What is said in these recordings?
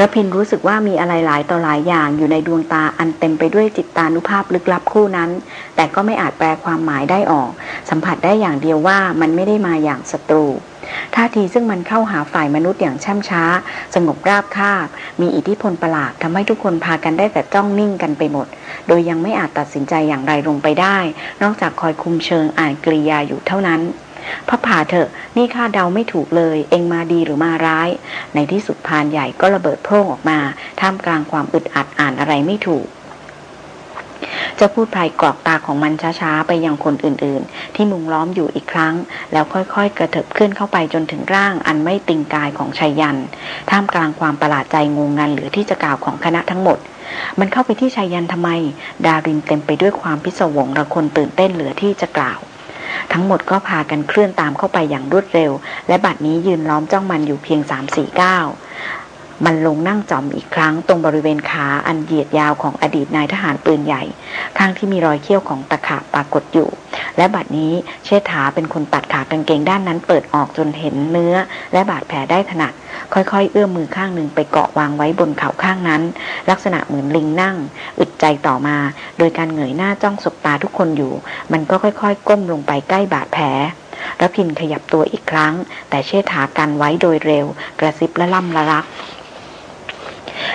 ระพินรู้สึกว่ามีอะไรหลายต่อหลายอย่างอยู่ในดวงตาอันเต็มไปด้วยจิตตานุภาพลึกลับคู่นั้น แต่ก็ไม่อาจแปลความหมายได้ออก สัมผัสได้อย่างเดียวว่ามันไม่ได้มาอย่างศัตรูท่าทีซึ่งมันเข้าหาฝ่ายมนุษย์อย่างช่ำช้า สงบราบคาบ มีอิทธิพลประหลาดทำให้ทุกคนพากันได้แต่จ้องนิ่งกันไปหมด โดยยังไม่อาจตัดสินใจอย่างไรลงไปได้ นอกจากคอยคุมเชิงอ่านกริยาอยู่เท่านั้น พระผ่าเถอะ นี่ข้าเดาไม่ถูกเลย เองมาดีหรือมาร้าย ในที่สุดพานใหญ่ก็ระเบิดโพร่งออกมา ท่ามกลางความอึดอัดอ่านอะไรไม่ถูกจะพูดภายกรอกตาของมันช้าๆ ไปยังคนอื่นๆ ที่มุงล้อมอยู่อีกครั้ง แล้วค่อยๆ กระเถิบขึ้นเข้าไปจนถึงร่างอันไม่ติงกายของชายยัน ท่ามกลางความประหลาดใจงงงันหลือที่จะกล่าวของคณะทั้งหมด มันเข้าไปที่ชายยันทำไม ดารินเต็มไปด้วยความพิศวงระคนตื่นเต้นเหลือที่จะกล่าว ทั้งหมดก็พากันเคลื่อนตามเข้าไปอย่างรวดเร็ว และบัดนี้ยืนล้อมจ้องมันอยู่เพียงสามสี่เก้า มันลงนั่งจอมอีกครั้งตรงบริเวณขาอันเหยียดยาวของอดีตนายทหารปืนใหญ่ ข้างที่มีรอยเขี้ยวของตะขาบปรากฏอยู่ และบัดนี้เชษฐาเป็นคนตัดขากางเกงด้านนั้นเปิดออกจนเห็นเนื้อ และบาดแผลได้ถนัด ค่อยๆ เอื้อมมือข้างหนึ่งไปเกาะวางไว้บนเข่าข้างนั้น ลักษณะเหมือนลิงนั่ง อึดใจต่อมา โดยการเหงยหน้าจ้องสบตาทุกคนอยู่ มันก็ค่อยๆ ก้มลงไปใกล้บาดแผลระพินขยับตัวอีกครั้ง แต่เชษฐากันไว้โดยเร็ว กระซิบและล่ำละรัก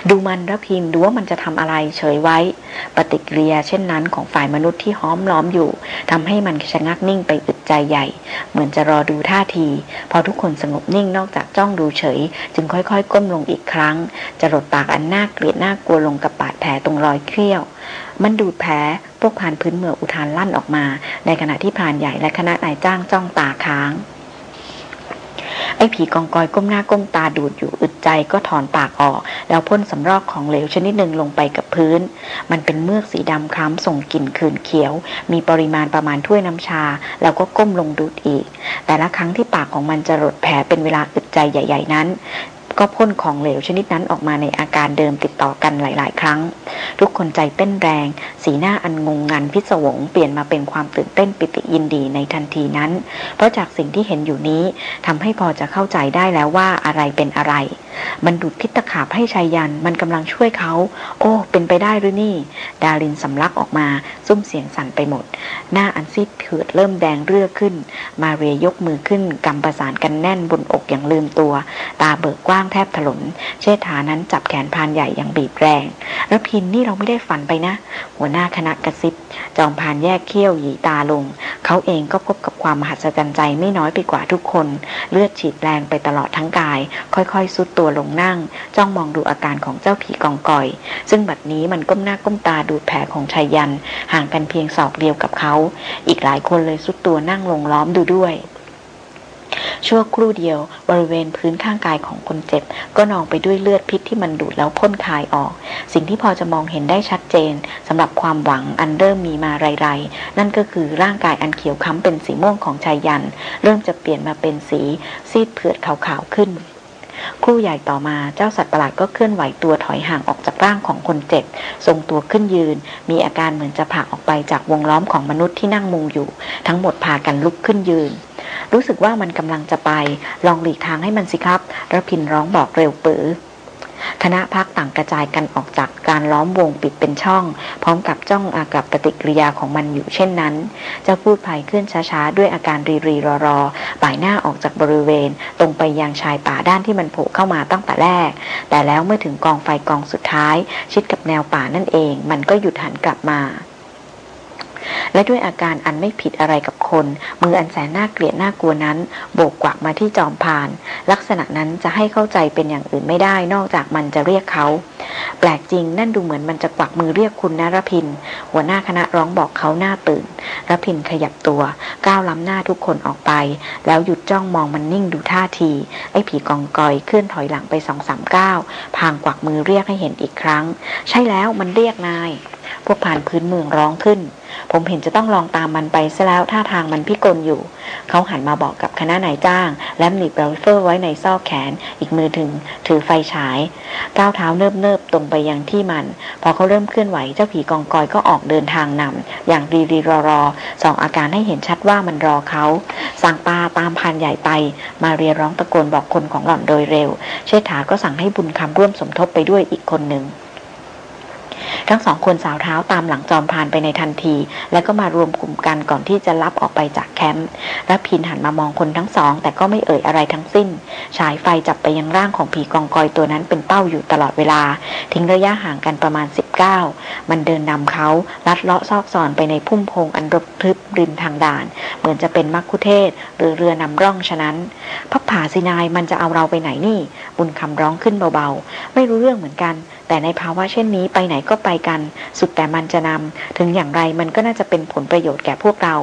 ดูมันระพินดูว่ามันจะทำอะไรเฉยไว้ ปฏิกิริยาเช่นนั้นของฝ่ายมนุษย์ที่ห้อมล้อมอยู่ทำให้มันชะงักนิ่งไปอึดใจใหญ่ เหมือนจะรอดูท่าที พอทุกคนสงบนิ่งนอกจากจ้องดูเฉย จึงค่อยๆ ก้มลงอีกครั้ง จะหลดปากอันน่าเกลียดน่ากลัวลงกับบาดแผลตรงรอยเขี้ยว มันดูดแผลพวกผ่านพื้นเมืองอุทานลั่นออกมา ในขณะที่ผ่านใหญ่และคณะนายจ้างจ้องตาค้าง ไอ้ผีกองกอยก้มหน้าก้มตาดูดอยู่อึดใจก็ถอนปากออก แล้วพ่นสำรอกของเหลวชนิดหนึ่งลงไปกับพื้น มันเป็นเมือกสีดำคล้ำส่งกลิ่นคืนเขียว มีปริมาณประมาณถ้วยน้ำชา แล้วก็ก้มลงดูดอีก แต่ละครั้งที่ปากของมันจะรดแผลเป็นเวลาอึดใจใหญ่ ๆนั้น ก็พ่นของเหลวชนิดนั้นออกมาในอาการเดิมติดต่อกันหลาย ๆ ครั้ง ทุกคนใจเต้นแรง สีหน้าอันงงงันพิศวงเปลี่ยนมาเป็นความตื่นเต้นปิติยินดีในทันทีนั้น เพราะจากสิ่งที่เห็นอยู่นี้ทำให้พอจะเข้าใจได้แล้วว่าอะไรเป็นอะไร มันดูดพิษตะขาบให้ชายยันมันกำลังช่วยเขา โอ้ เป็นไปได้หรือนี่ ดารินสำลักออกมา ซุ้มเสียงสั่นไปหมด หน้าอันซีดเผือดเริ่มแดงเรื่อขึ้น มาเรียยกมือขึ้นกำประสานกันแน่นบนอกอย่างลืมตัว ตาเบิกกว้างแทบถลนเชษฐานั้นจับแขนพานใหญ่อย่างบีบแรงแล้วพินนี่เราไม่ได้ฝันไปนะ หัวหน้าคณะกระซิบ จอมพานแยกเขี้ยวหยีตาลง เขาเองก็พบกับความมหัศจรรย์ใจไม่น้อยไปกว่าทุกคน เลือดฉีดแรงไปตลอดทั้งกาย ค่อยๆซุดตัวลงนั่ง จ้องมองดูอาการของเจ้าผีกองก่อย ซึ่งบัดนี้มันก้มหน้าก้มตาดูแผลของชายยัน ห่างกันเพียงศอกเดียวกับเขา อีกหลายคนเลยซุดตัวนั่งลงล้อมดูด้วย ชั่วครู่เดียว บริเวณพื้นข้างกายของคนเจ็บ ก็นองไปด้วยเลือดพิษที่มันดูดแล้วพ่นคายออก สิ่งที่พอจะมองเห็นได้ชัดเจนสำหรับความหวังอันเริ่มมีมาไรๆ นั่นก็คือร่างกายอันเขียวค้ำเป็นสีม่วงของชายยัน เริ่มจะเปลี่ยนมาเป็นสีซีดเผือดขาวๆขึ้นครู่ใหญ่ต่อมาเจ้าสัตว์ประหลาดก็เคลื่อนไหวตัวถอยห่างออกจากร่างของคนเจ็บ ทรงตัวขึ้นยืน มีอาการเหมือนจะผลักออกไปจากวงล้อมของมนุษย์ที่นั่งมุงอยู่ ทั้งหมดพากันลุกขึ้นยืน รู้สึกว่ามันกำลังจะไป ลองหลีกทางให้มันสิครับระพินร้องบอกเร็วปือคณะพักต่างกระจายกันออกจากการล้อมวงปิดเป็นช่อง พร้อมกับจ้องอากับปฏิกิริยาของมันอยู่เช่นนั้นจะพูดภายเคลื่อนช้าๆ ด้วยอาการรีรีรอรอป่ายหน้าออกจากบริเวณ ตรงไปยังชายป่าด้านที่มันโผล่เข้ามาตั้งแต่แรก แต่แล้วเมื่อถึงกองไฟกองสุดท้าย ชิดกับแนวป่านั่นเอง มันก็หยุดหันกลับมา และด้วยอาการอันไม่ผิดอะไรกับคน มืออันแสนน่าเกลียดน่ากลัวนั้น โบกกวักมาที่จอมพาน ลักษณะนั้นจะให้เข้าใจเป็นอย่างอื่นไม่ได้ นอกจากมันจะเรียกเขา แปลกจริงนั่นดูเหมือนมันจะกวักมือเรียกคุณนะรพิน หัวหน้าคณะร้องบอกเขาหน้าตื่นรพินขยับตัวก้าวล้ำหน้าทุกคนออกไป แล้วหยุดจ้องมองมันนิ่งดูท่าที ไอ้ผีกองกอยเคลื่อนถอยหลังไปสองสามก้าวพลางกวักมือเรียกให้เห็นอีกครั้ง ใช่แล้วมันเรียกนาย พวกพรานพื้นเมืองร้องขึ้น ผมเห็นจะต้องลองตามมันไปซะแล้วท่าทางมันพิกลอยู่ เขาหันมาบอกกับคณะนายจ้าง และหนีบไรเฟิลไว้ในซอกแขน อีกมือถึง ถือไฟฉาย ก้าวเท้าเนิบเนิบตรงไปยังที่มัน พอเขาเริ่มเคลื่อนไหวเจ้าผีกองกอยก็ออกเดินทางนำอย่างรีรีรอรอส่องอาการให้เห็นชัดว่ามันรอเขาสั่งปลาตามพานใหญ่ไปมาเรียร้องตะโกนบอกคนของหล่อนโดยเร็ว เชษฐาก็สั่งให้บุญคำร่วมสมทบไปด้วยอีกคนหนึ่ง ทั้งสองคนสาวเท้าตามหลังจอมพานไปในทันที แล้วก็มารวมกลุ่มกันก่อนที่จะลับออกไปจากแคมป์รพินหันมามองคนทั้งสอง แต่ก็ไม่เอ่ยอะไรทั้งสิ้น ฉายไฟจับไปยังร่างของผีกองกอยตัวนั้นเป็นเป้าอยู่ตลอดเวลา ทิ้งระยะห่างกันประมาณ 19 มันเดินนำเขาลัดเลาะซอกซอนไปในพุ่มพงอันรบทึบริมทางด่าน เหมือนจะเป็นมักคุเทศ หรือเรือนำร่องฉะนั้นพับผาสินายมันจะเอาเราไปไหนนี่ บุญคำร้องขึ้นเบาๆ ไม่รู้เรื่องเหมือนกัน แต่ในภาวะเช่นนี้ไปไหนก็ไปกัน สุดแต่มันจะนำถึงอย่างไรมันก็น่าจะเป็นผลประโยชน์แก่พวกเรา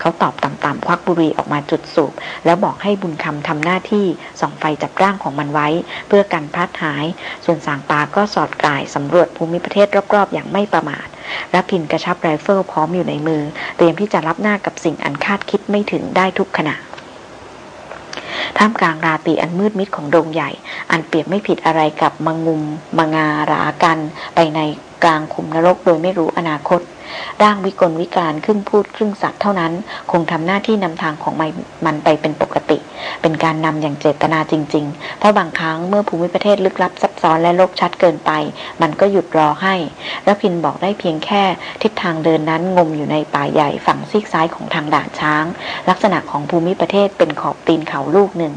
เขาตอบต่ำๆควักบุหรี่ออกมาจุดสูบ แล้วบอกให้บุญคำทำหน้าที่ส่องไฟจับร่างของมันไว้ เพื่อกันพลัดหาย ส่วนสางปาก็สอดส่ายสำรวจภูมิประเทศรอบๆ อย่างไม่ประมาทรพินทร์กระชับไรเฟิลพร้อมอยู่ในมือ เตรียมที่จะรับหน้ากับสิ่งอันคาดคิดไม่ถึงได้ทุกขณะ ท่ามกลางราตรีอันมืดมิดของดงใหญ่ อันเปรียบไม่ผิดอะไรกับมะงุมมะงาหรากัน ไปในกลางขุมนรกโดยไม่รู้อนาคต ร่างวิกลวิการครึ่งพูดครึ่งสัตว์เท่านั้น คงทำหน้าที่นำทางของมันไปเป็นปกติ เป็นการนำอย่างเจตนาจริง ๆ เพราะบางครั้งเมื่อภูมิประเทศลึกลับซับ ซ้อนและโลกชัดเกินไป มันก็หยุดรอให้แล้วพินบอกได้เพียงแค่ ทิศทางเดินนั้นงมอยู่ในป่าใหญ่ฝั่งซีกซ้ายของทางด่านช้าง ลักษณะของภูมิประเทศเป็นขอบตีนเขาลูกหนึ่ง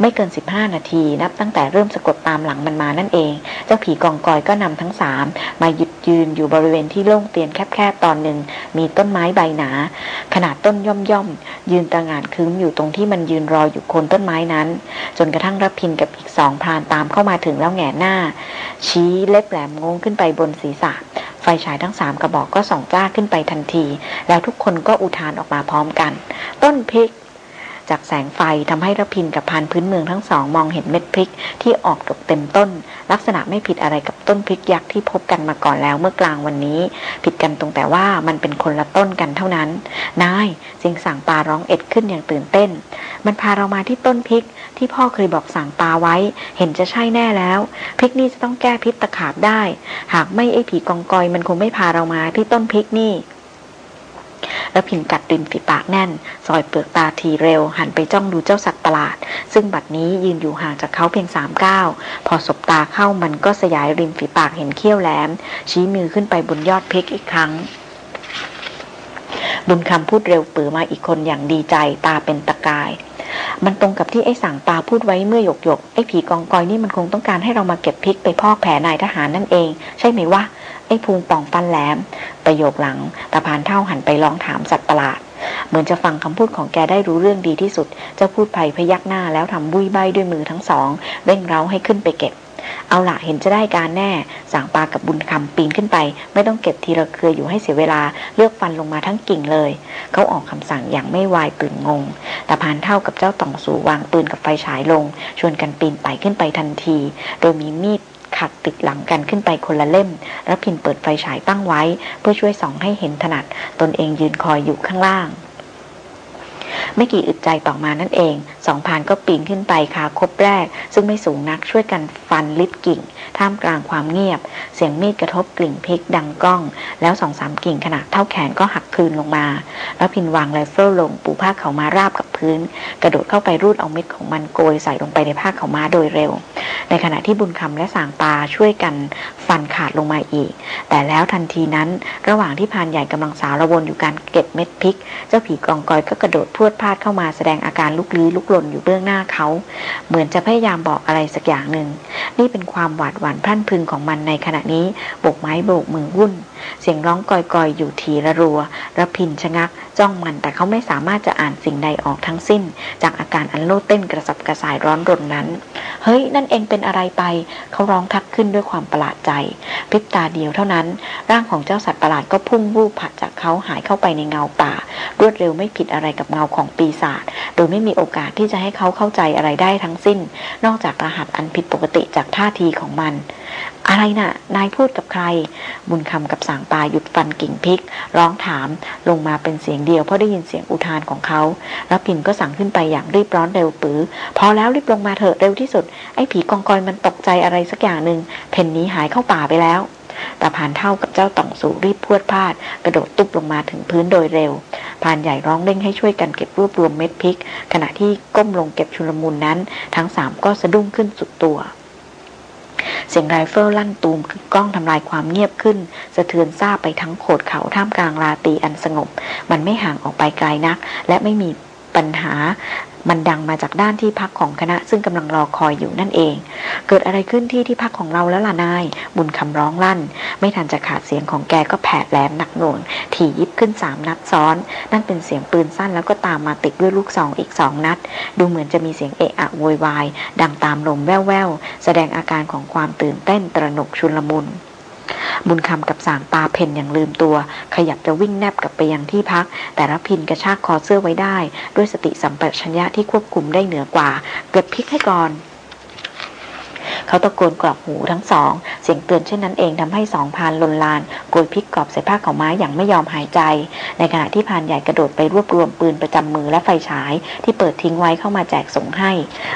ไม่เกิน 15 นาที นับตั้งแต่เริ่มสะกดตามหลังมันมานั่นเอง เจ้าผีกองกอยก็นำทั้งสามมาหยุดยืนอยู่บริเวณที่โล่งเตียนแคบๆตอนหนึ่ง มีต้นไม้ใบหนา ขนาดต้นย่อมๆ ยืนตระงานคึ้มอยู่ตรงที่มันยืนรออยู่โคนต้นไม้นั้น จนกระทั่งรับพินกับอีกสองพรานตามเข้ามาถึงแล้วแง่หน้า ชี้เล็บแหลมงงขึ้นไปบนศีรษะไฟฉายทั้งสามกระบอกก็ส่องจ้าขึ้นไปทันที แล้วทุกคนก็อุทานออกมาพร้อมกัน ต้นพริก จากแสงไฟทำให้ระพินกับพานพื้นเมืองทั้งสองมองเห็นเม็ดพริกที่ออกดกเต็มต้น ลักษณะไม่ผิดอะไรกับต้นพริกยักษ์ที่พบกันมาก่อนแล้วเมื่อกลางวันนี้ ผิดกันตรงแต่ว่ามันเป็นคนละต้นกันเท่านั้น นายสิงสั่งปาร้องเอ็ดขึ้นอย่างตื่นเต้น มันพาเรามาที่ต้นพริกที่พ่อเคยบอกสั่งปาไว้ เห็นจะใช่แน่แล้ว พริกนี่จะต้องแก้พิษตะขาบได้ หากไม่ไอผีกองกอยมันคงไม่พาเรามาที่ต้นพริกนี่ แล้วพินกัดริมฝีปากแน่น ซอยเปลือกตาทีเร็ว หันไปจ้องดูเจ้าสัตว์ประหลาด ซึ่งบัดนี้ยืนอยู่ห่างจากเขาเพียงสามก้าวพอสบตาเข้ามันก็สยายริมฝีปากเห็นเขี้ยวแหลม ชี้มือขึ้นไปบนยอดเพกอีกครั้งบุญคำพูดเร็วปือมาอีกคนอย่างดีใจตาเป็นตะกาย มันตรงกับที่ไอ้สั่งตาพูดไว้เมื่อหยกหยกไอ้ผีกองกอยนี่มันคงต้องการให้เรามาเก็บพริกไปพอกแผลนายทหารนั่นเอง ใช่ไหมวะ อ้พุงป่องฟันแหลม ประโยคหลังตาพานเท่าหันไปร้องถามสัตว์ประหลาด เหมือนจะฟังคำพูดของแกได้รู้เรื่องดีที่สุด เจ้าพูดไผ่พยักหน้าแล้วทำบุยใบด้วยมือทั้งสอง เร่งเร้าให้ขึ้นไปเก็บ เอาละเห็นจะได้การแน่ สั่งปลากับบุญคำปีนขึ้นไป ไม่ต้องเก็บทีละเครืออยู่ให้เสียเวลา เลือกฟันลงมาทั้งกิ่งเลย เขาออกคำสั่งอย่างไม่วายตื่นงงแต่พานเท่ากับเจ้าต่องสูวางปืนกับไฟฉายลง ชวนกันปีนไปขึ้นไปทันที โดยมีมีด ขัดติดหลังกันขึ้นไปคนละเล่ม แล้วพินเปิดไฟฉายตั้งไว้ เพื่อช่วยส่องให้เห็นถนัด ตนเองยืนคอยอยู่ข้างล่าง ไม่กี่อึดใจต่อมานั่นเอง สองพรานก็ปีนขึ้นไปคาคบแรก ซึ่งไม่สูงนักช่วยกันฟันลิดกิ่ง ท่ามกลางความเงียบ เสียงมีดกระทบกิ่งพริกดังก้อง แล้วสองสามกิ่งขนาดเท่าแขนก็หักครืนลงมา รพินทร์วางไรเฟิลลงปูผ้าขาวม้าราบกับพื้น กระโดดเข้าไปรูดเอาเม็ดของมันโกยใส่ลงไปในผ้าขาวม้าโดยเร็ว ในขณะที่บุญคำและสางปาช่วยกันฟันขาดลงมาอีก แต่แล้วทันทีนั้นระหว่างที่พานใหญ่กำลังสาวระวนอยู่การเก็บเม็ดพริก เจ้าผีกองกอยก็กระโดดพรวดพลาดเข้ามาแสดงอาการลุกลี้ลุกลนอยู่เบื้องหน้าเขา เหมือนจะพยายามบอกอะไรสักอย่างหนึ่ง นี่เป็นความหวาดหวั่นพรั่นพึงของมันในขณะนี้โบกไม้โบกมือวุ่น เสียงร้องกอยๆอยู่ทีระรัวระพินชะงักจ้องมันแต่เขาไม่สามารถจะอ่านสิ่งใดออกทั้งสิ้น จากอาการอันโลดเต้นกระสับกระส่ายร้อนรนนั้น เฮ้ย นั่นเองเป็นอะไรไป เขาร้องทักขึ้นด้วยความประหลาดใจพริบตาเดียวเท่านั้น ร่างของเจ้าสัตว์ประหลาดก็พุ่งวูบผัดจากเขาหายเข้าไปในเงาป่า รวดเร็วไม่ผิดอะไรกับเงาของปีศาจโดยไม่มีโอกาสที่จะให้เขาเข้าใจอะไรได้ทั้งสิ้น นอกจากรหัสอันผิดปกติจากท่าทีของมัน อะไรนะ่ะ นายพูดกับใคร บุญคำกับสางปาหยุดฟันกิ่งพริก ร้องถามลงมาเป็นเสียงเดียวเพราะได้ยินเสียงอุทานของเขารพินทร์ก็สั่งขึ้นไปอย่างรีบร้อนเร็วปรื๋อ พอแล้วรีบลงมาเถอะเร็วที่สุด ไอ้ผีกองกอยมันตกใจอะไรสักอย่างหนึ่งเผ่นหนีหายเข้าป่าไปแล้วแต่พรานเฒ่ากับเจ้าตองสูรีบพรวดพราด กระโดดตุบลงมาถึงพื้นโดยเร็วพรานใหญ่ร้องเร่งให้ช่วยกันเก็บรวบรวมเม็ดพริก ขณะที่ก้มลงเก็บชุลมุนนั้น ทั้งสามก็สะดุ้งขึ้นสุดตัว เสียงไรเฟิลลั่นตูมกึกก้องทำลายความเงียบขึ้น สะเทือนซาบไปทั้งโขดเขาท่ามกลางราตรีอันสงบ มันไม่ห่างออกไปไกลนัก และไม่มีปัญหา มันดังมาจากด้านที่พักของคณะซึ่งกำลังรอคอยอยู่นั่นเอง เกิดอะไรขึ้นที่ที่พักของเราแล้วล่ะนาย บุญคำร้องลั่น ไม่ทันจะขาดเสียงของแกก็แผดแหลมหนักหน่วงถี่ยิบขึ้นสามนัดซ้อน นั่นเป็นเสียงปืนสั้นแล้วก็ตามมาติดด้วยลูกซองอีกสองนัด ดูเหมือนจะมีเสียงเอะอะโวยวาย ดังตามลมแว่วๆแสดงอาการของความตื่นเต้นตระหนกชุลมุน บุญคำกับสางปาเผ่นอย่างลืมตัว ขยับจะวิ่งแน่บกลับไปยังที่พัก แต่รพินทร์กระชากคอเสื้อไว้ได้ ด้วยสติสัมปชัญญะที่ควบคุมได้เหนือกว่า เก็บพริกให้ก่อน เขาตะโกนกรอกหูทั้งสอง เสียงเตือนเช่นนั้นเองทำให้สองพรานลนลานโกยพริกกอบใส่ผ้าขาวม้าอย่างไม่ยอมหายใจ ในขณะที่พรานใหญ่กระโดดไปรวบรวมปืนประจำมือและไฟฉาย ที่เปิดทิ้งไว้เข้ามาแจกส่งให้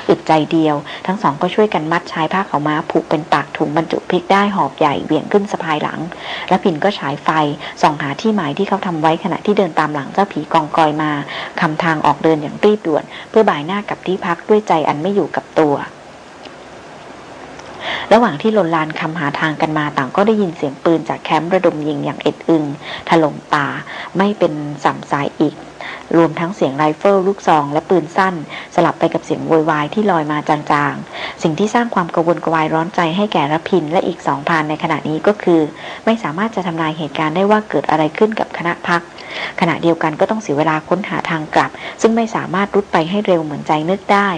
อึดใจเดียว ทั้งสองก็ช่วยกันมัดชายผ้าขาม้าผูกเป็นปากถุงบรรจุพริกได้หอบใหญ่เบี่ยงขึ้นสะพายหลัง และพินก็ฉายไฟส่องหาที่หมายที่เขาทำไว้ขณะที่เดินตามหลังเจ้าผีกองกอยมาคำทางออกเดินอย่างรีบด่วน เพื่อบ่ายหน้ากับที่พักด้วยใจอันไม่อยู่กับตัว ระหว่างที่หลนลานคำหาทางกันมาต่างก็ได้ยินเสียงปืนจากแคมป์ระดมยิงอย่างเอ็ดอึง ถล่มป่าไม่เป็นสัมสายอีก รวมทั้งเสียงไรเฟิลลูกซอง และปืนสั้น สลับไปกับเสียงโวยวายที่ลอยมาจางๆ สิ่งที่สร้างความกระวนกระวายร้อนใจให้แก่รพินทร์และอีกสองพรานในขณะนี้ก็คือ ไม่สามารถจะทำนายเหตุการณ์ได้ว่าเกิดอะไรขึ้นกับคณะพัก ขณะเดียวกันก็ต้องเสียเวลาค้นหาทางกลับ ซึ่งไม่สามารถรุดไปให้เร็วเหมือนใจนึกได้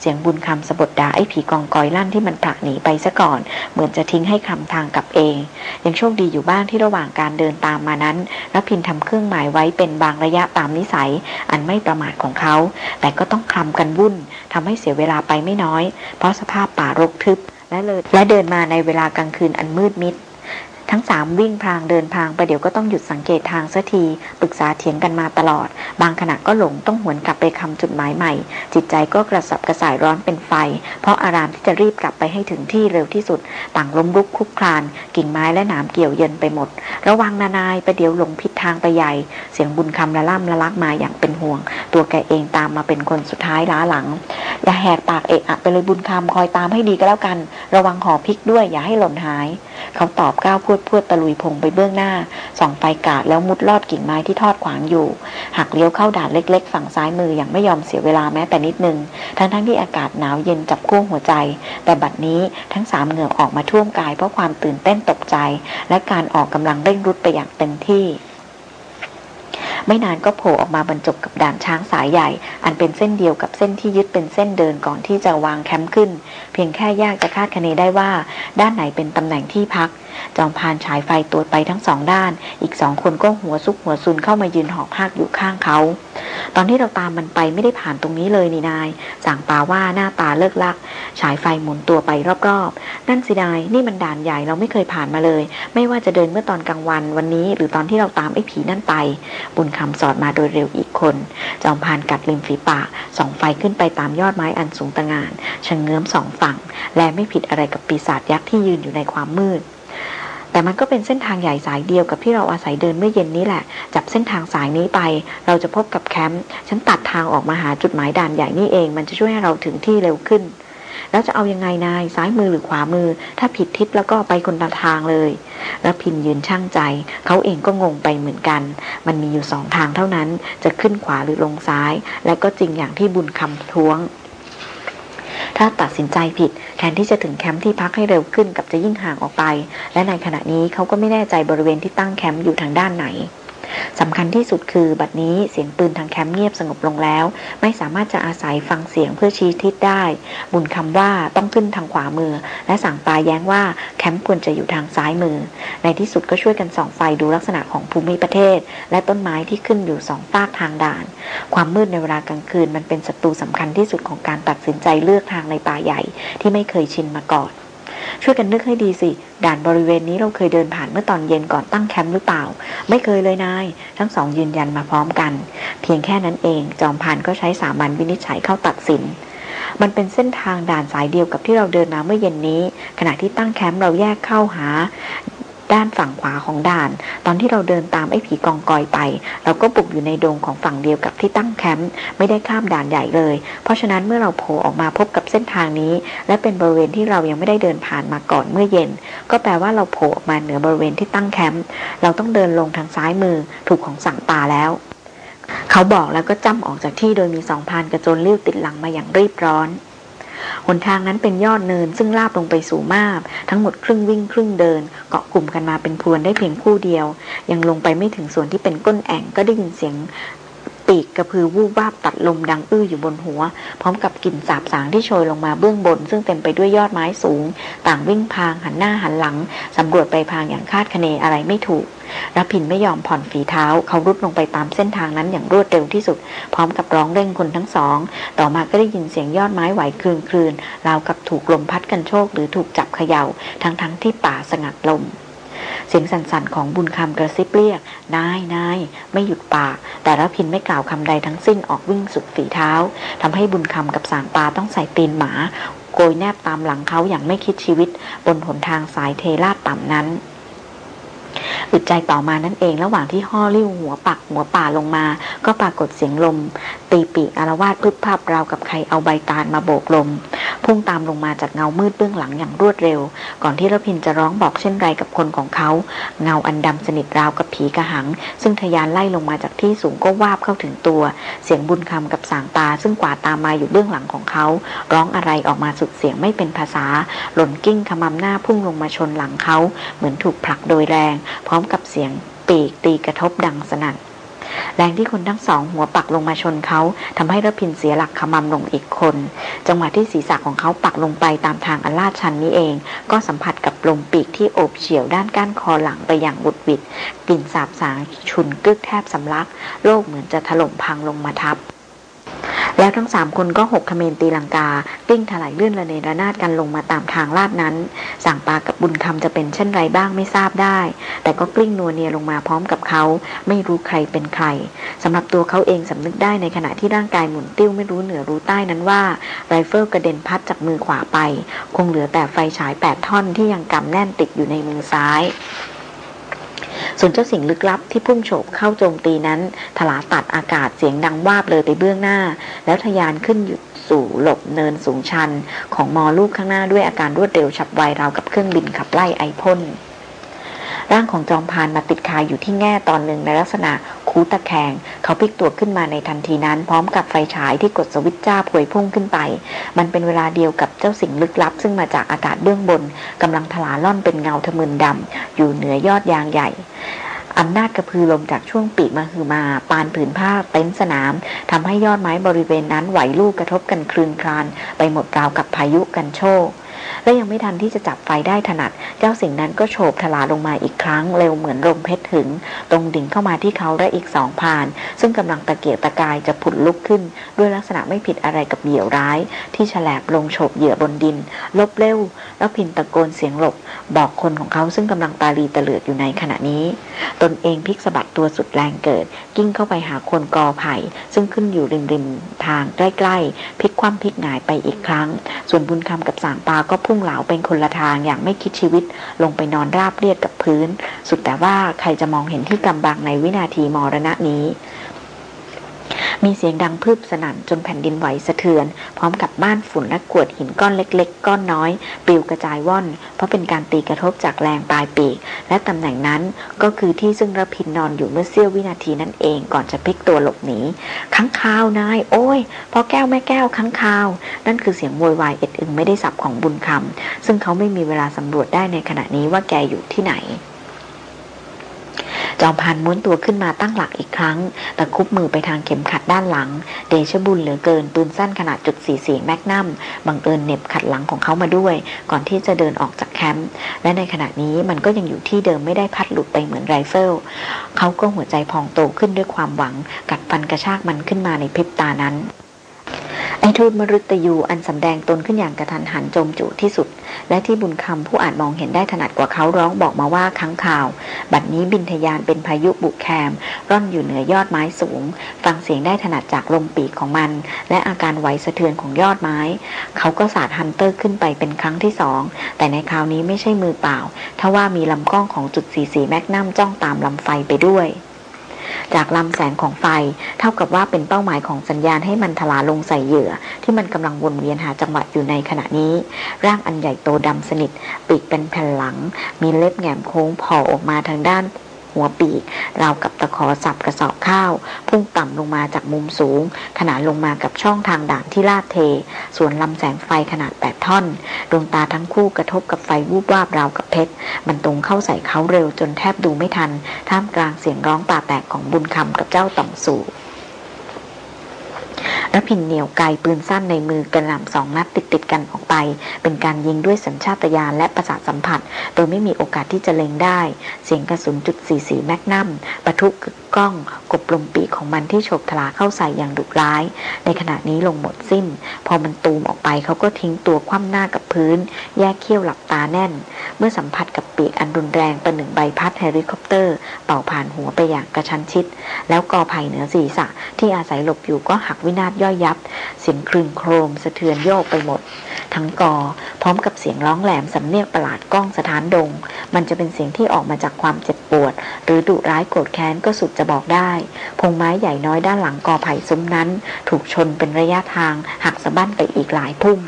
เสียงบุญคำสบถด่าไอ้ผีกองกอยลั่นที่มันผละหนีไปซะก่อน เหมือนจะทิ้งให้คลำทางกลับเอง ยังโชคดีอยู่บ้างที่ระหว่างการเดินตามมานั้นรพินทำเครื่องหมายไว้เป็นบางระยะตามนิสัย อันไม่ประมาทของเขา แต่ก็ต้องคลำกันวุ่นทำให้เสียเวลาไปไม่น้อย เพราะสภาพป่ารกทึบและเลยและเดินมาในเวลากลางคืนอันมืดมิด ทั้งสามวิ่งพรางเดินพรางไปเดี๋ยวก็ต้องหยุดสังเกตทางสักทีปรึกษาเถียงกันมาตลอด บางขณะก็หลงต้องหวนกลับไปคำจุดหมายใหม่ จิตใจก็กระสับกระส่ายร้อนเป็นไฟ เพราะอารามที่จะรีบกลับไปให้ถึงที่เร็วที่สุด ต่างล้มลุกคุกคลาน กิ่งไม้และหนามเกี่ยวเย็นไปหมด ระวังนานายไปเดี๋ยวหลงผิดทางไปใหญ่ เสียงบุญคำละล่ำละลักมาอย่างเป็นห่วง ตัวแกเองตามมาเป็นคนสุดท้ายล้าหลังอย่าแหกปากเอะอะไปเลยบุญคำคอยตามให้ดีก็แล้วกัน ระวังหอพิกด้วยอย่าให้หล่นหาย เขาตอบก้าวพูดพูดตะลุยพงไปเบื้องหน้า ส่องไฟกาดแล้วมุดลอดกิ่งไม้ที่ทอดขวางอยู่ หักเลี้ยวเข้าด่านเล็ก ๆ ฝั่งซ้ายมืออย่างไม่ยอมเสียเวลาแม้แต่นิดนึง ทั้งๆทที่อากาศหนาวเย็นจับขั้หัวใจ แต่บัดนี้ทั้งสามเหงื่อออกมาท่วมกายเพราะความตื่นเต้นตกใจ และการออกกำลังเร่งรุดไปอย่างเต็มที่ไม่นานก็โผล่ออกมาบรรจบกับด่านช้างสายใหญ่ อันเป็นเส้นเดียวกับเส้นที่ยึดเป็นเส้นเดินก่อนที่จะวางแคมป์ขึ้น เพียงแค่ยากจะคาดคะเนได้ว่า ด้านไหนเป็นตำแหน่งที่พัก จอมพานฉายไฟตัวไปทั้งสองด้าน อีกสองคนก็หัวซุกหัวซุนเข้ามายืนหอบภาคอยู่ข้างเขา ตอนที่เราตามมันไปไม่ได้ผ่านตรงนี้เลยนี่นาย สั่งป่าว่าหน้าตาเลิกลัก ฉายไฟหมุนตัวไปรอบๆ นั่นสินายนี่มันด่านใหญ่เราไม่เคยผ่านมาเลย ไม่ว่าจะเดินเมื่อตอนกลางวันวันนี้ หรือตอนที่เราตามไอ้ผีนั่นไป บุญคำสอดมาโดยเร็วอีกคน จอมพานกัดริมฝีปากส่องไฟขึ้นไปตามยอดไม้อันสูงตะงานชะเงื้อมสองฝั่ง และไม่ผิดอะไรกับปีศาจยักษ์ที่ยืนอยู่ในความมืด แต่มันก็เป็นเส้นทางใหญ่สายเดียวกับที่เราอาศัยเดินเมื่อเย็นนี้แหละ จับเส้นทางสายนี้ไป เราจะพบกับแคมป์ฉันตัดทางออกมาหาจุดหมายด่านใหญ่นี่เอง มันจะช่วยให้เราถึงที่เร็วขึ้น แล้วจะเอายังไงนายซ้ายมือหรือขวามือ ถ้าผิดทิศแล้วก็ไปคนละทางเลยแล้วพินยืนช่างใจ เขาเองก็งงไปเหมือนกัน มันมีอยู่สองทางเท่านั้นจะขึ้นขวาหรือลงซ้าย และก็จริงอย่างที่บุญคำท้วง ถ้าตัดสินใจผิด แทนที่จะถึงแคมป์ที่พักให้เร็วขึ้นกับจะยิ่งห่างออกไป และในขณะนี้เขาก็ไม่แน่ใจบริเวณที่ตั้งแคมป์อยู่ทางด้านไหน สำคัญที่สุดคือบัดนี้เสียงปืนทางแคมป์เงียบสงบลงแล้ว ไม่สามารถจะอาศัยฟังเสียงเพื่อชี้ทิศได้ บุญคำว่าต้องขึ้นทางขวามือ และสั่งปลาแย้งว่าแคมป์ควรจะอยู่ทางซ้ายมือ ในที่สุดก็ช่วยกันส่องไฟดูลักษณะของภูมิประเทศ และต้นไม้ที่ขึ้นอยู่สองฝากทางด่าน ความมืดในเวลากลางคืนมันเป็นศัตรูสำคัญที่สุดของการตัดสินใจเลือกทางในป่าใหญ่ที่ไม่เคยชินมาก่อน ช่วยกันนึกให้ดีสิ ด่านบริเวณนี้เราเคยเดินผ่านเมื่อตอนเย็นก่อนตั้งแคมป์หรือเปล่า ไม่เคยเลยนาย ทั้งสองยืนยันมาพร้อมกัน เพียงแค่นั้นเอง จอมพานก็ใช้สามัญวินิจฉัยเข้าตัดสิน มันเป็นเส้นทางด่านสายเดียวกับที่เราเดินมาเมื่อเย็นนี้ ขณะที่ตั้งแคมป์เราแยกเข้าหา ด้านฝั่งขวาของด่าน ตอนที่เราเดินตามไอ้ผีกองกอยไป เราก็บุกอยู่ในโดงของฝั่งเดียวกับที่ตั้งแคมป์ไม่ได้ข้ามด่านใหญ่เลย เพราะฉะนั้นเมื่อเราโผล่ออกมาพบกับเส้นทางนี้ และเป็นบริเวณที่เรายังไม่ได้เดินผ่านมาก่อนเมื่อเย็น ก็แปลว่าเราโผล่ออกมาเหนือบริเวณที่ตั้งแคมป์เราต้องเดินลงทางซ้ายมือถูกของสั่งตาแล้วเขาบอกแล้วก็จ้ำออกจากที่โดยมีสองพานกระโจนลิ้ยวติดหลังมาอย่างรีบร้อน หนทางนั้นเป็นยอดเนินซึ่งลาบลงไปสู่มาบ ทั้งหมดครึ่งวิ่งครึ่งเดิน เกาะกลุ่มกันมาเป็นพวนได้เพียงคู่เดียว ยังลงไปไม่ถึงส่วนที่เป็นก้นแอ่งก็ได้ยินเสียง ปีกกระพือวูบวาบตัดลมดังอื้ออยู่บนหัว พร้อมกับกลิ่นสาบสางที่โชยลงมาเบื้องบน ซึ่งเต็มไปด้วยยอดไม้สูง ต่างวิ่งพางหันหน้าหันหลัง สำรวจไปพางอย่างคาดคะเนอะไรไม่ถูกรพินไม่ยอมผ่อนฝีเท้า เขารุดลงไปตามเส้นทางนั้นอย่างรวดเร็วที่สุด พร้อมกับร้องเร่งคนทั้งสอง ต่อมาก็ได้ยินเสียงยอดไม้ไหวคลืนคลืนราวกับถูกลมพัดกันโชกหรือถูกจับเขยา่าทั้งทั้งที่ป่าสงัดลม เสียงสั่นๆของบุญคำกระซิบเรียก นายนายไม่หยุดปาก แต่ละพินไม่กล่าวคำใดทั้งสิ้นออกวิ่งสุดฝีเท้าทำให้บุญคำกับสางปาต้องใส่ตีนหมา โกยแนบตามหลังเขาอย่างไม่คิดชีวิต บนหนทางสายเทลาดต่ำนั้นอึดใจต่อมานั่นเองระหว่างที่ห่อริ้วหัวปักหัวป่าลงมา ก็ปรากฏเสียงลม ตีปีกอารวาสพึบภาพราวกับใครเอาใบตาลมาโบกลม พุ่งตามลงมาจากเงามืดเบื้องหลังอย่างรวดเร็ว ก่อนที่ระพินจะร้องบอกเช่นไรกับคนของเขา เงาอันดำสนิทราวกับผีกระหัง ซึ่งทยานไล่ลงมาจากที่สูงก็วาบเข้าถึงตัว เสียงบุญคำกับสางตา ซึ่งกวาดตามมาอยู่เบื้องหลังของเขา ร้องอะไรออกมาสุดเสียงไม่เป็นภาษา หล่นกิ้งขมำหน้าพุ่งลงมาชนหลังเขา เหมือนถูกผลักโดยแรง พร้อมกับเสียงปีกตีกระทบดังสนั่น แรงที่คนทั้งสองหัวปักลงมาชนเขาทำให้ระพินเสียหลักขมำลงอีกคน จังหวะที่ศีรษะของเขาปักลงไปตามทางอันลาดชันนี้เอง ก็สัมผัสกับลมปีกที่โอบเฉียวด้านก้านคอหลังไปอย่างบุดวิดกลิ่นสาบสางชุนกึกแทบสำลัก โลกเหมือนจะถล่มพังลงมาทับ แล้วทั้งสามคนก็หกขเมนตีลังกา กิ้งถลายเลื่อนระเนระนาดกันลงมาตามทางลาดนั้น สั่งปากับบุญคำจะเป็นเช่นไรบ้างไม่ทราบได้ แต่ก็กลิ้งนัวเนียลงมาพร้อมกับเขา ไม่รู้ใครเป็นใครสำหรับตัวเขาเองสำนึกได้ในขณะที่ร่างกายหมุนติ้วไม่รู้เหนือรู้ใต้นั้นว่าไรเฟิลกระเด็นพัดจากมือขวาไป คงเหลือแต่ไฟฉายแปดท่อนที่ยังกำแน่นติดอยู่ในมือซ้าย ส่วนเจ้าสิ่งลึกลับที่พุ่งโฉบเข้าโจมตีนั้น ถลาตัดอากาศเสียงดังวาบเลยไปเบื้องหน้า แล้วทยานขึ้นหยุดสู่หลบเนินสูงชัน ของมอลูกข้างหน้าด้วยอาการรวดเร็วฉับไวราวกับเครื่องบินขับไล่ไอพ่นร่างของจอมพานมาติดคาอยู่ที่แง่ตอนหนึ่งในลักษณะ คูตะแคง เขาพลิกตัวขึ้นมาในทันทีนั้น พร้อมกับไฟฉายที่กดสวิตช์จ้าพวยพุ่งขึ้นไป มันเป็นเวลาเดียวกับเจ้าสิ่งลึกลับ ซึ่งมาจากอากาศเบื้องบนกำลังถลาล่อนเป็นเงาทะมึนดำอยู่เหนือยอดยางใหญ่อำนาจกระพือลมจากช่วงปีกมาคือมา ปานผืนผ้าเต็นสนามทำให้ยอดไม้บริเวณนั้นไหวลูกกระทบกันคลืนคลาน ไปหมดราวกับพายุกันโชก และยังไม่ทันที่จะจับไฟได้ถนัด เจ้าสิ่งนั้นก็โฉบทลาลงมาอีกครั้งเร็วเหมือนลมเพชรถึง ตรงดิ่งเข้ามาที่เขาและอีกสองพาน ซึ่งกำลังตะเกียกตะกายจะผุดลุกขึ้น ด้วยลักษณะไม่ผิดอะไรกับเหยี่ยวร้าย ที่ฉลบลงโฉบเหยื่อบนดิน ลบเร็ว แล้วพินตะโกนเสียงหลบ บอกคนของเขาซึ่งกำลังตาลีตะเลือดอยู่ในขณะนี้ ตนเองพลิกสะบัดตัวสุดแรงเกิด กิ้งเข้าไปหาคนกอไผ่ ซึ่งขึ้นอยู่ริมริมทางใกล้ๆพลิกคว่ำพลิกหงายไปอีกครั้ง ส่วนบุญคำกับสางปาก็พุ่งเหลาเป็นคนละทางอย่างไม่คิดชีวิต ลงไปนอนราบเรียดกับพื้น สุดแต่ว่าใครจะมองเห็นที่กำบังในวินาทีมรณะนี้ มีเสียงดังพึบสนั่นจนแผ่นดินไหวสะเทือน พร้อมกับบ้านฝุ่นและกวดหินก้อนเล็ก ๆ ก้อนน้อยปลิวกระจายว่อน เพราะเป็นการตีกระทบจากแรงปลายปีก และตำแหน่งนั้นก็คือที่ซึ่งระพินนอนอยู่เมื่อเสี้ยววินาทีนั่นเองก่อนจะพลิกตัวหลบหนีค้างคาวนาย โอ้ยพ่อแก้วแม่แก้วค้างคาว นั่นคือเสียงโวยวายเอ็ดอึงไม่ได้ศัพท์ของบุญคำซึ่งเขาไม่มีเวลาสำรวจได้ในขณะนี้ว่าแกอยู่ที่ไหน จอมพรานม้วนตัวขึ้นมาตั้งหลักอีกครั้งตะครุบมือไปทางเข็มขัดด้านหลัง เดชบุญเหลือเกินปืนสั้นขนาดจุดสี่สี่ magnum บังเอิญเหน็บขัดหลังของเขามาด้วย ก่อนที่จะเดินออกจากแคมป์และในขณะนี้มันก็ยังอยู่ที่เดิมไม่ได้พลัดหลุดไปเหมือนไรเฟิลเขาก็หัวใจพองโตขึ้นด้วยความหวังกัดฟันกระชากมันขึ้นมาในพริบตานั้น ไอ้ทูตมฤตยูอันสำแดงตนขึ้นอย่างกะทันหันจู่โจมที่สุด และที่บุญคำผู้อาจมองเห็นได้ถนัดกว่าเขาร้องบอกมาว่าค้างคาว บัดนี้บินทะยานเป็นพายุบุกแคม ร่อนอยู่เหนือยอดไม้สูง ฟังเสียงได้ถนัดจากลมปีกของมัน และอาการไหวสะเทือนของยอดไม้ เขาก็สาดฮันเตอร์ขึ้นไปเป็นครั้งที่สองแต่ในคราวนี้ไม่ใช่มือเปล่าถ้าว่ามีลำกล้องของจุด44แมกนัมจ้องตามลำไฟไปด้วย จากลำแสงของไฟ เท่ากับว่าเป็นเป้าหมายของสัญญาณให้มันทลาลงใส่เหยื่อ ที่มันกำลังวนเวียนหาจังหวะอยู่ในขณะนี้ ร่างอันใหญ่โตดำสนิท ปีกเป็นแผ่นหลัง มีเล็บแหงมโค้งผ่อออกมาทางด้าน หัวปีกราวกับตะขอสับกระสอบข้าว พุ่งต่ำลงมาจากมุมสูง ขนาดลงมากับช่องทางด่านที่ลาดเท ส่วนลำแสงไฟขนาดแปดท่อน ดวงตาทั้งคู่กระทบกับไฟวูบวาบราวกับเพชรมันตรงเข้าใส่เขาเร็วจนแทบดูไม่ทัน ท่ามกลางเสียงร้องป่าแตกของบุญคำกับเจ้าต่องสู่ ระพินเหนียวไกปืนสั้นในมือกระหน่ำสองนัดติดติดกันออกไป เป็นการยิงด้วยสัญชาตญาณและประสาทสัมผัส โดยไม่มีโอกาสที่จะเล็งได้ เสียงกระสุนจุด44แมกนัมปะทุกึก ก้อง กบลมปีกของมันที่โฉบทลาเข้าใส่อย่างดุร้าย ในขณะนี้ลงหมดสิ้น พอมันตูมออกไปเขาก็ทิ้งตัวคว่ำหน้ากับพื้น แยกเขี้ยวหลับตาแน่น เมื่อสัมผัสกับปีกอันรุนแรงประหนึ่งใบพัดเฮลิคอปเตอร์ เป่าผ่านหัวไปอย่างกระชั้นชิด แล้วกอไผ่เหนือศีรษะที่อาศัยหลบอยู่ก็หักวินาศย่อยยับ เสียงครืนโครมสะเทือนโยกไปหมด ทั้งกอ พร้อมกับเสียงร้องแหลมสำเนียงประหลาดก้องสะท้านดง มันจะเป็นเสียงที่ออกมาจากความเจ็บปวด หรือดุร้ายโกรธแค้นก็สุดจะบอกได้ พงไม้ใหญ่น้อยด้านหลังกอไผ่ซุ้มนั้น ถูกชนเป็นระยะทางหักสะบั้นไปอีกหลายพุ่ม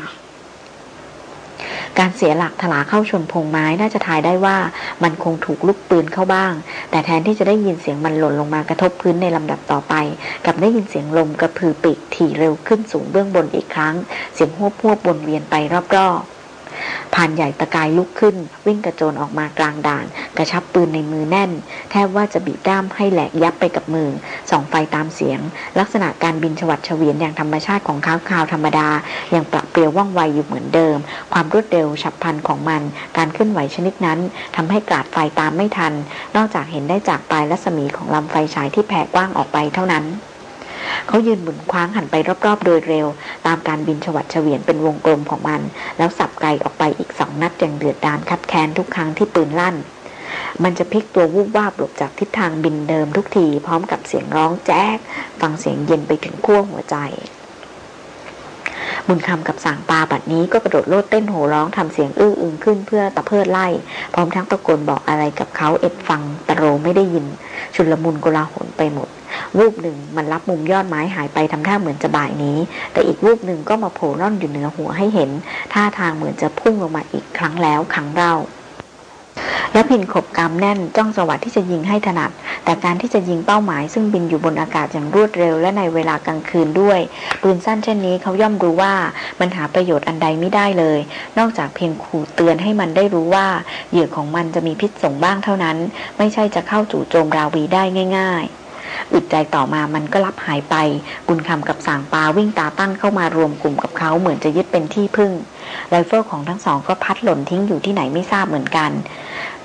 การเสียหลักถลาเข้าชนพงไม้น่าจะทายได้ว่ามันคงถูกลูกปืนเข้าบ้าง แต่แทนที่จะได้ยินเสียงมันหล่นลงมากระทบพื้นในลำดับต่อไป กับได้ยินเสียงลมกระพือปีกถี่เร็วขึ้นสูงเบื้องบนอีกครั้ง เสียงหัวพวบนเวียนไปรอบๆ ผ่านใหญ่ตะกายลุกขึ้น วิ่งกระโจนออกมากลางด่าน กระชับปืนในมือแน่น แทบว่าจะบีบด้ามให้แหลกยับไปกับมือส่องไฟตามเสียง ลักษณะการบินฉวัดเฉวียนอย่างธรรมชาติของข้าวคาวธรรมดายังปรับเปลี่ยวว่องไวอยู่เหมือนเดิม ความรวดเร็วฉับพลันของมัน การเคลื่อนไหวชนิดนั้นทำให้กราดไฟตามไม่ทัน นอกจากเห็นได้จากปลายรัศมีของลำไฟฉายที่แผ่กว้างออกไปเท่านั้น เขายืนหมุนคว้างหันไปรอบๆ โดยเร็ว ตามการบินฉวัดเฉวียนเป็นวงกลมของมัน แล้วสับไกลออกไปอีกสองนัดอย่างเดือดดานคับแค้นทุกครั้งที่ปืนลั่น มันจะพลิกตัววูบวาบหลบจากทิศทางบินเดิมทุกที พร้อมกับเสียงร้องแจ๊กฟังเสียงเย็นไปถึงขั้วหัวใจ บุญคำกับสางปาบัดนี้ก็กระโดดโลดเต้นโห่ร้องทำเสียงอื้ออึงขึ้นเพื่อตะเพิดไล่ พร้อมทั้งตะโกนบอกอะไรกับเขาเอ็ดฟังตะโรไม่ได้ยิน ชุลมุนกุลาหนไปหมดวูบหนึ่งมันรับมุมยอดไม้หายไปทำท่าเหมือนจะบ่ายนี้ แต่อีกวูบหนึ่งก็มาโผล่ร่อนอยู่เหนือหัวให้เห็น ท่าทางเหมือนจะพุ่งลงมาอีกครั้งแล้วครั้งเล่า แล้วพินขบกำแน่นจ้องสวัสดที่จะยิงให้ถนัด แต่การที่จะยิงเป้าหมาย ซึ่งบินอยู่บนอากาศอย่างรวดเร็ว และในเวลากลางคืนด้วยปืนสั้นเช่นนี้เขาย่อมรู้ว่ามันหาประโยชน์อันใดไม่ได้เลย นอกจากเพียงขู่เตือนให้มันได้รู้ว่าเหยื่อของมันจะมีพิษส่งบ้างเท่านั้น ไม่ใช่จะเข้าจู่โจมราวีได้ง่ายๆอึดใจต่อมามันก็ลับหายไป บุญคำกับสางปาวิ่งตาตั้งเข้ามารวมกลุ่มกับเขาเหมือนจะยึดเป็นที่พึ่งไรเฟิลของทั้งสองก็พลัดหล่นทิ้งอยู่ที่ไหนไม่ทราบเหมือนกัน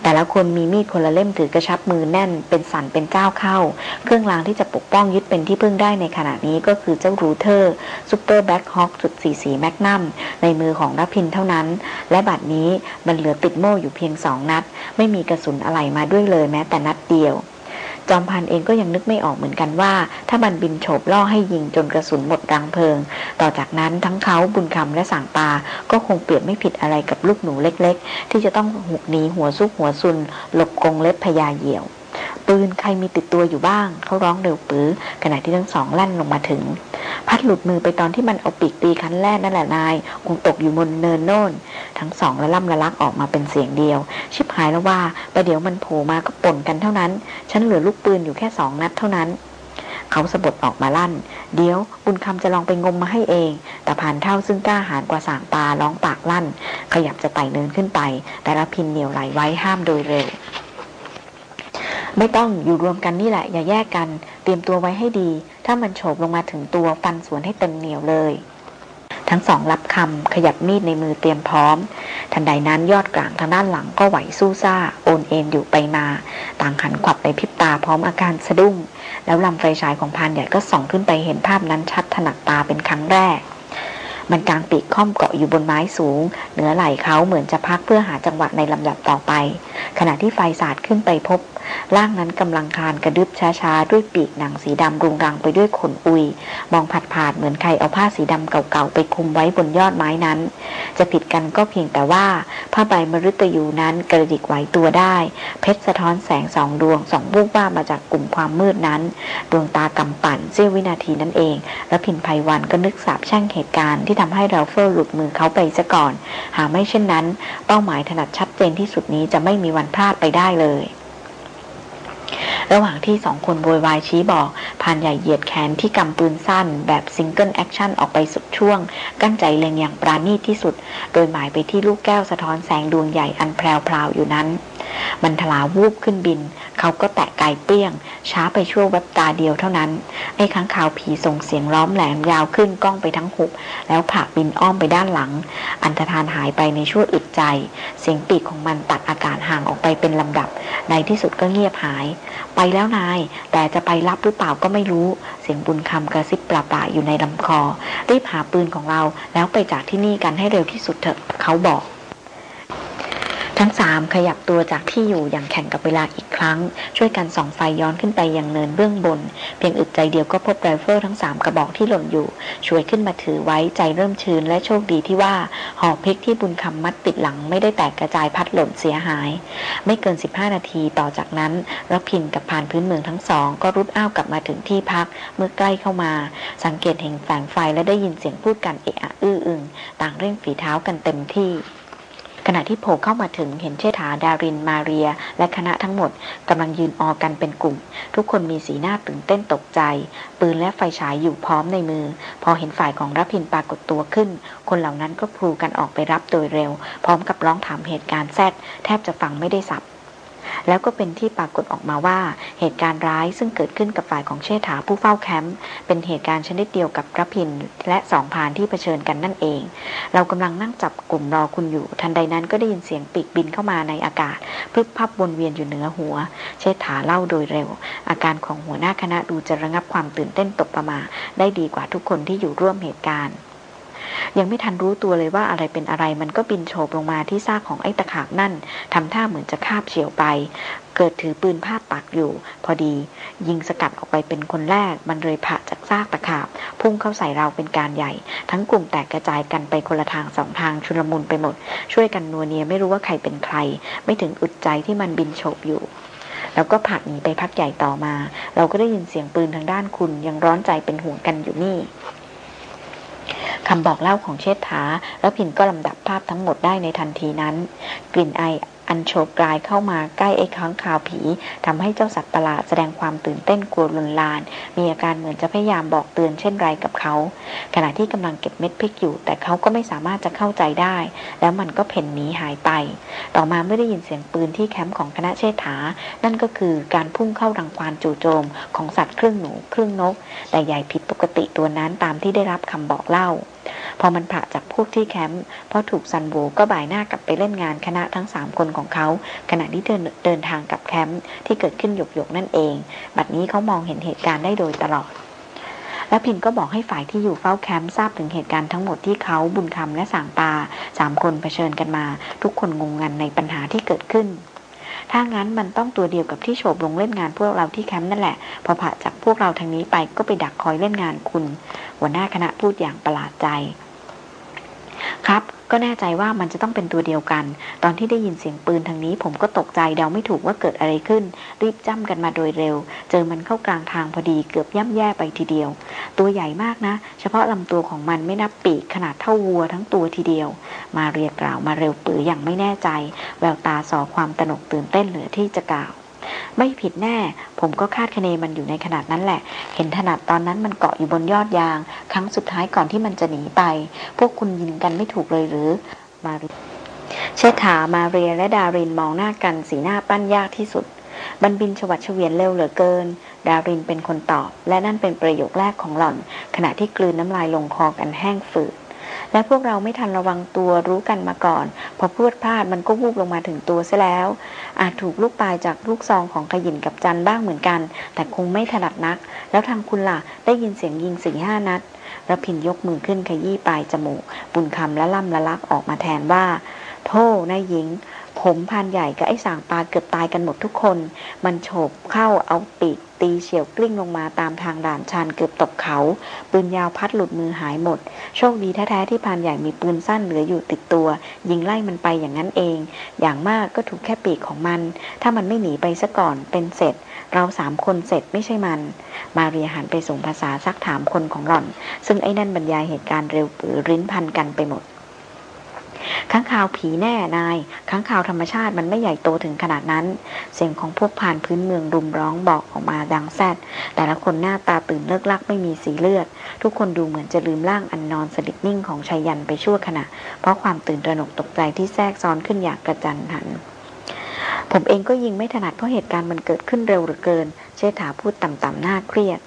แต่ละคนมีมีดคนละเล่มถือกระชับมือแน่นเป็นสันเป็นก้าวเข้า เครื่องรางที่จะปกป้องยึดเป็นที่พึ่งได้ในขณะนี้ก็คือเจ้า Ruger Super Blackhawk จุดสี่สี่ magnum ในมือของรพินทร์เท่านั้น และบัดนี้มันเหลือติดโม่อยู่เพียงสองนัด ไม่มีกระสุนอะไรมาด้วยเลยแม้แต่นัดเดียว จอมพันเองก็ยังนึกไม่ออกเหมือนกันว่า ถ้ามันบินโฉบล่อให้ยิงจนกระสุนหมดรังเพลิง ต่อจากนั้นทั้งเขาบุญคำและสางปา ก็คงเปรียบไม่ผิดอะไรกับลูกหนูเล็ก ๆ ที่จะต้องหุกหนีหัวซุกหัวซุน หลบกงเล็บพญาเหี่ยว ปืนใครมีติดตัวอยู่บ้าง เขาร้องเร็วปื้อขณะที่ทั้งสองลั่นลงมาถึง พัดหลุดมือไปตอนที่มันเอาปีกตีคันแรกนั่นแหละนาย คงตกอยู่บนเนินโน่น ทั้งสองละล่ำละลักออกมาเป็นเสียงเดียว ชิบหายแล้วว่าประเดี๋ยวมันโผล่มาก็ป่นกันเท่านั้น ฉันเหลือลูกปืนอยู่แค่สองนัดเท่านั้นเขาสะบดออกมาลั่น เดี๋ยวบุญคำจะลองไปงมมาให้เอง แต่ผ่านเท่าซึ่งกล้าหาญกว่าสางปลาร้องปากลั่น ขยับจะไต่เนินขึ้นไป แต่ละพินเหนียวไหลไว้ห้ามโดยเร็ว ไม่ต้องอยู่รวมกันนี่แหละ อย่าแยกกัน เตรียมตัวไว้ให้ดี ถ้ามันโฉบลงมาถึงตัวฟันสวนให้เต็มเหนียวเลย ทั้งสองรับคำขยับมีดในมือเตรียมพร้อม ทันใดนั้นยอดกลางทางด้านหลังก็ไหวสู้ซ่า โอนเอ็นอยู่ไปมา ต่างขันขวับในพริบตาพร้อมอาการสะดุ้ง แล้วลำไฟฉายของพานใหญ่ก็ส่องขึ้นไปเห็นภาพนั้นชัดถนัดตาเป็นครั้งแรก มันกลางปีกค่อมเกาะอยู่บนไม้สูง เหนือไหล่เขาเหมือนจะพักเพื่อหาจังหวะในลำดับต่อไป ขณะที่ไฟสาดขึ้นไปพบ ร่างนั้นกำลังคานกระดึบช้าๆ ด้วยปีกหนังสีดำรุงรังไปด้วยขนอุย มองผัดผาดเหมือนใครเอาผ้าสีดำเก่าๆ ไปคลุมไว้บนยอดไม้นั้น จะผิดกันก็เพียงแต่ว่าผ้าใบมฤตยูนั้นกระดิกไหวตัวได้ เพชรสะท้อนแสงสองดวงสองบุกว่ามาจากกลุ่มความมืดนั้น ดวงตากำปั่นเสี้ยววินาทีนั่นเอง และพินภัยวันก็นึกสาบแช่งเหตุการณ์ที่ที่ทำให้เราเฟอร์หลุดมือเขาไปซะก่อน หากไม่เช่นนั้น เป้าหมายถนัดชัดเจนที่สุดนี้จะไม่มีวันพลาดไปได้เลยระหว่างที่สองคนโวยวายชี้บอกพรานใหญ่เหยียดแขนที่กำปืนสั้น แบบ single action ออกไปสุดช่วง กลั้นใจเล็งอย่างประณีตที่สุด โดยหมายไปที่ลูกแก้วสะท้อนแสงดวงใหญ่อันแพรวๆอยู่นั้น มันถลาวูบขึ้นบิน เขาก็แตะไกเปี้ยง ช้าไปชั่วแวบตาเดียวเท่านั้น ไอ้ค้างคาวผีส่งเสียงร้องแหลมยาวขึ้นก้องไปทั้งหุบ แล้วผลักบินอ้อมไปด้านหลัง อันธทานหายไปในชั่วอึดใจ เสียงปีกของมันตัดอากาศห่างออกไปเป็นลำดับ ในที่สุดก็เงียบหาย ไปแล้วนาย แต่จะไปรับหรือเปล่าก็ไม่รู้ เสียงบุญคำกระซิบปลาป่าอยู่ในลำคอ รีบหาปืนของเราแล้วไปจากที่นี่กันให้เร็วที่สุดเถอะ เขาบอก ทั้งสามขยับตัวจากที่อยู่อย่างแข่งกับเวลาอีกครั้ง ช่วยกันส่องไฟย้อนขึ้นไปยังเนินเบื้องบน เพียงอึดใจเดียวก็พบไรเฟิลทั้งสามกระบอกที่หล่นอยู่ ฉวยขึ้นมาถือไว้ใจเริ่มชื้นและโชคดีที่ว่าห่อพริกที่บุญคำมัดติดหลังไม่ได้แตกกระจายพลัดหล่นเสียหาย ไม่เกิน 15 นาทีต่อจากนั้นรพินทร์กับพรานพื้นเมืองทั้งสอง ก็รุดอ้าวกลับมาถึงที่พักเมื่อใกล้เข้ามา สังเกตเห็นแสงไฟและได้ยินเสียงพูดกันเอะอะอื้ออึงต่างเร่งฝีเท้ากันเต็มที่ ขณะที่โผล่เข้ามาถึงเห็นเชษฐาดารินมาเรีย และคณะทั้งหมดกำลังยืนออกันเป็นกลุ่ม ทุกคนมีสีหน้าตื่นเต้นตกใจ ปืนและไฟฉายอยู่พร้อมในมือ พอเห็นฝ่ายของรับพินปรากฏตัวขึ้น คนเหล่านั้นก็พลูกันออกไปรับโดยเร็ว พร้อมกับร้องถามเหตุการณ์แซดแทบจะฟังไม่ได้สับ แล้วก็เป็นที่ปรากฏออกมาว่า เหตุการณ์ร้ายซึ่งเกิดขึ้นกับฝ่ายของเชษฐาผู้เฝ้าแคมป์เป็นเหตุการณ์ชนิดเดียวกับพระพินและสองพานที่เผชิญกันนั่นเอง เรากำลังนั่งจับกลุ่มรอคุณอยู่ ทันใดนั้นก็ได้ยินเสียงปีกบินเข้ามาในอากาศพึบพับวนเวียนอยู่เหนือหัว เชษฐาเล่าโดยเร็ว อาการของหัวหน้าคณะดูจะระงับความตื่นเต้นตกประมา ได้ดีกว่าทุกคนที่อยู่ร่วมเหตุการณ์ ยังไม่ทันรู้ตัวเลยว่าอะไรเป็นอะไร มันก็บินโฉบลงมาที่ซากของไอ้ตะขาบนั่นทำท่าเหมือนจะคาบเฉียวไป เกิดถือปืนพาดปากอยู่ พอดี ยิงสกัดออกไปเป็นคนแรก มันเลยผ่าจากซากตะขาบ พุ่งเข้าใส่เราเป็นการใหญ่ ทั้งกลุ่มแตกกระจายกันไปคนละทางสองทางชุลมุนไปหมด ช่วยกันนัวเนียไม่รู้ว่าใครเป็นใคร ไม่ถึงอึดใจที่มันบินโฉบอยู่แล้วก็ผักหนีไปพักใหญ่ต่อมา เราก็ได้ยินเสียงปืนทางด้านคุณยังร้อนใจเป็นห่วงกันอยู่นี่ คำบอกเล่าของเชษฐาแล้วพินก็ลำดับภาพทั้งหมดได้ในทันทีนั้น กลิ่นไอ อันโฉบกลายเข้ามาใกล้ไอ้ค้างคาวผีทำให้เจ้าสัตว์ประหลาดแสดงความตื่นเต้นกลัวลุนลาน มีอาการเหมือนจะพยายามบอกเตือนเช่นไรกับเขา ขณะที่กำลังเก็บเม็ดพริกอยู่ แต่เขาก็ไม่สามารถจะเข้าใจได้ แล้วมันก็เผ่นหนีหายไป ต่อมาเมื่อได้ยินเสียงปืนที่แคมป์ของคณะเชษฐา นั่นก็คือการพุ่งเข้ารังควานจู่โจมของสัตว์ครึ่งหนูครึ่งนก แต่ใหญ่ผิดปกติตัวนั้นตามที่ได้รับคำบอกเล่า พอมันผละจากพวกที่แคมป์พอถูกซัลโวก็บ่ายหน้ากลับไปเล่นงานคณะทั้งสามคนของเขา ขณะที่เดินเดินทางกับแคมป์ที่เกิดขึ้นหยกๆนั่นเอง บัดนี้เขามองเห็นเหตุการณ์ได้โดยตลอดและพินก็บอกให้ฝ่ายที่อยู่เฝ้าแคมป์ทราบถึงเหตุการณ์ทั้งหมดที่เขาบุญคำและสางปาสามคนเผชิญกันมา ทุกคนงงงันในปัญหาที่เกิดขึ้น ถ้างั้นมันต้องตัวเดียวกับที่โฉบลงเล่นงานพวกเราที่แคมป์นั่นแหละ พอผ่าจากพวกเราทางนี้ไปก็ไปดักคอยเล่นงานคุณ หัวหน้าคณะพูดอย่างประหลาดใจ ครับ ก็แน่ใจว่ามันจะต้องเป็นตัวเดียวกัน ตอนที่ได้ยินเสียงปืนทางนี้ผมก็ตกใจเดาไม่ถูกว่าเกิดอะไรขึ้น รีบจ้ำกันมาโดยเร็ว เจอมันเข้ากลางทางพอดีเกือบย่ำแย่ไปทีเดียว ตัวใหญ่มากนะ เฉพาะลำตัวของมันไม่นับปีกขนาดเท่าวัวทั้งตัวทีเดียว มาเรียกล่าวมาเร็วปืออย่างไม่แน่ใจ แววตาสอความตนกตื่นเต้นเหลือที่จะกล่าว ไม่ผิดแน่ ผมก็คาดคะเนมันอยู่ในขนาดนั้นแหละ เห็นถนัดตอนนั้นมันเกาะอยู่บนยอดยาง ครั้งสุดท้ายก่อนที่มันจะหนีไป พวกคุณยินกันไม่ถูกเลยหรือ มารีเชษฐามาเรียและดารินมองหน้ากันสีหน้าปั้นยากที่สุด บันบินฉวัดเฉวียนเร็วเหลือเกิน ดารินเป็นคนตอบ และนั่นเป็นประโยคแรกของหล่อน ขณะที่กลืนน้ำลายลงคอกันแห้งฝืด และพวกเราไม่ทันระวังตัวรู้กันมาก่อน พอพูดพลาดมันก็วูบลงมาถึงตัวซะแล้ว อาจถูกลูกปลายจากลูกซองของขยินกับจันบ้างเหมือนกัน แต่คงไม่ถนัดนัก แล้วทางคุณล่ะได้ยินเสียงยิงสี่ห้านัดระพินยกมือขึ้นขยี้ปลายจมูก บุญคำและล่ำละลักออกมาแทนว่า โทษนายหญิง ผมพานใหญ่กับไอ้สางปลาเกือบตายกันหมดทุกคน มันโฉบเข้าเอาปีกตีเฉียวกลิ้งลงมาตามทางด่านชันเกือบตกเขา ปืนยาวพัดหลุดมือหายหมด โชคดีแท้ๆที่พานใหญ่มีปืนสั้นเหลืออยู่ติดตัว ยิงไล่มันไปอย่างนั้นเอง อย่างมากก็ถูกแค่ปีกของมัน ถ้ามันไม่หนีไปซะก่อนเป็นเสร็จ เราสามคนเสร็จไม่ใช่มัน มาเรียหันไปส่งภาษาซักถามคนของหล่อน ซึ่งไอ้นั่นบรรยายเหตุการณ์เร็วปือริ้นพันกันไปหมด ข้างข่าวผีแน่นายข้างข่าวธรรมชาติมันไม่ใหญ่โตถึงขนาดนั้น เสียงของพวกผ่านพื้นเมืองรุมร้องบอกออกมาดังแซดแต่ละคนหน้าตาตื่นเลิกลักไม่มีสีเลือด ทุกคนดูเหมือนจะลืมร่างอันนอนสลิดนิ่งของชายยันไปชั่วขณะ เพราะความตื่นตระหนกตกใจที่แทรกซ้อนขึ้นอย่างกระจันหันผมเองก็ยิงไม่ถนัดเพราะเหตุการณ์มันเกิดขึ้นเร็วเหลือเกิน เชษฐาพูดต่ำๆหน้าเครียด